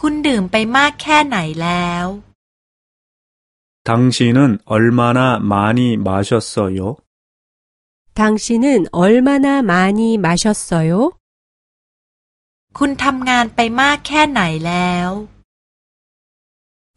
คุณดื่มไปมากแค่ไหนแล้ว 당신은얼마나많이마셨어요 당신은얼마나많이마셨어요คุณทำงานไปมากแค่ไหนแล้ว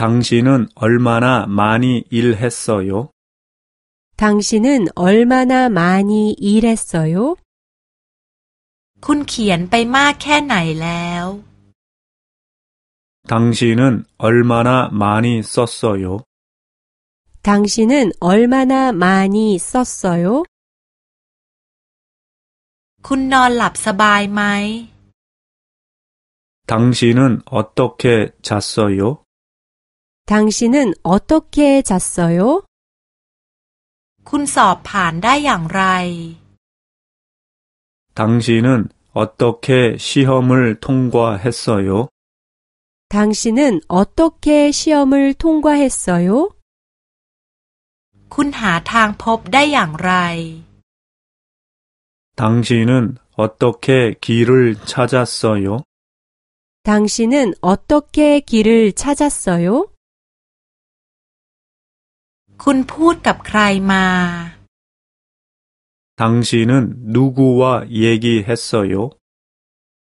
당신은얼마나많이일했어요 당신은얼마나많이일했어요คุณเขียนไปมากแค่ไหนแล้ว 당신은얼마나많이썼어요 당신은얼마나많이썼어요คุณนอนหลับสบายไหม당신은어떻게잤어요당신은어떻게잤어요คุณสอบผ่านได้อย่างไร 당신은어떻게시험을통과했어요 당신은어떻게시험을통과했어요คุณหาทางพบได้อย่างไร 당신은어떻게길을찾았어요 당신은어떻게길을찾았어요คุณพูดกับใครมา 당신은누구와얘기했어요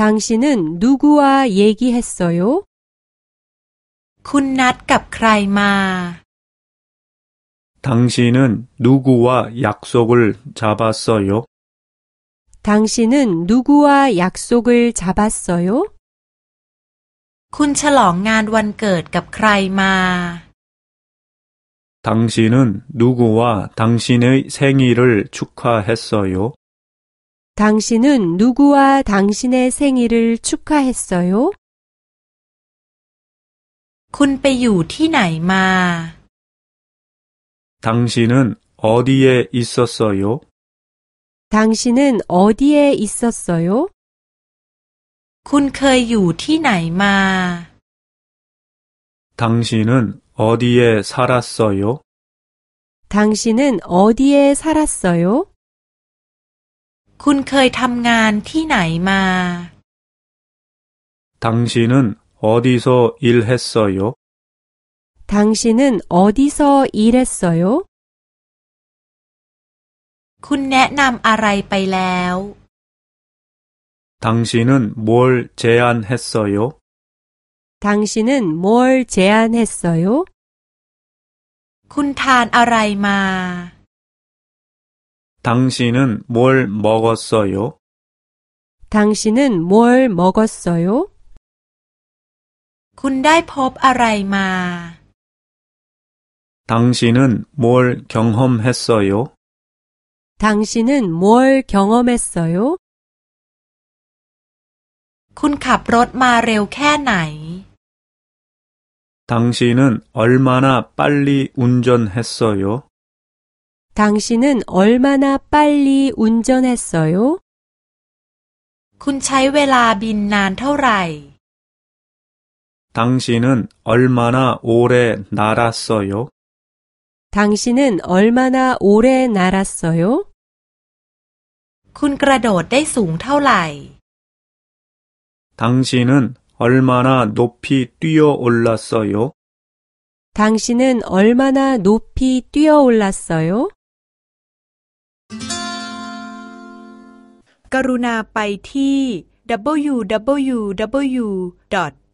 당신은누구와얘기했어요 คุณนัดกับใครมา 당신은누구와약속을잡았어요 당신은누구와약속을잡았어요คุณฉลองงานวันเกิดกับใครมา 당신은누구와당신의생일을축하했어요 당신은누구와당신의생일을축하했어요 คุณไปอยู่ที่ไหนมา 당신은 어디에 있었어요 당신은 어디에 있었어요 คุณเคยอยู่ที่ไหนมา 당신은 어디에 살았어요 당신은 어디에 살았어요 คุณเคยทำงานที่ไหนมา 당신은 어디서 일했어요 당신은 어디서 일했어요 คุณแนะนำอะไรไปแล้ว 당신은 뭘 제안했어요 당신은 뭘 제안했어요 คุณทานอะไรมา 당신은 뭘 먹었어요 당신은 뭘 먹었어요 คุณได้พบอะไรมา 당신은 뭘 경험했어요 당신은 뭘 경험했어요 คุณขับรถมาเร็วแค่ไหน 당신은 얼마나 빨리 운전했어요 당신은 얼마나 빨리 운전했어요 คุณใช้เวลาบินนานเท่าไหร่ 당신은 얼마나 오래 날았어요 당신은 얼마나 오래 날았어요 คุณกระโดดได้สูงเท่าไหร่ 당신은 얼마나 높이 뛰어 올랐어요 당신은 얼마나 높이 뛰어 올랐어요 กรุณาไปที่